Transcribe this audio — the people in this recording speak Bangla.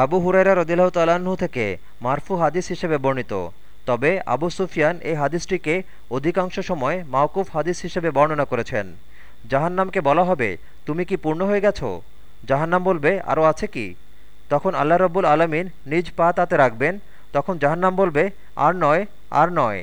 আবু হুরাইরা রদিল্লাহ তালাহু থেকে মারফু হাদিস হিসেবে বর্ণিত। তবে আবু সুফিয়ান এই হাদিসটিকে অধিকাংশ সময় মাওকুফ হাদিস হিসেবে বর্ণনা করেছেন। জাহান্নামকে বলা হবে, তুমি কি পূর্ণ হয়ে গেছ? জাহান্নাম বলবে আরও আছে কি? তখন আল্লাহ রব্বুল আলমিন নিজ পা তাতে রাখবেন, তখন জাহান্নাম বলবে, আর নয় আর নয়।